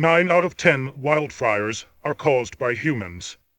Nine out of ten wildfires are caused by humans.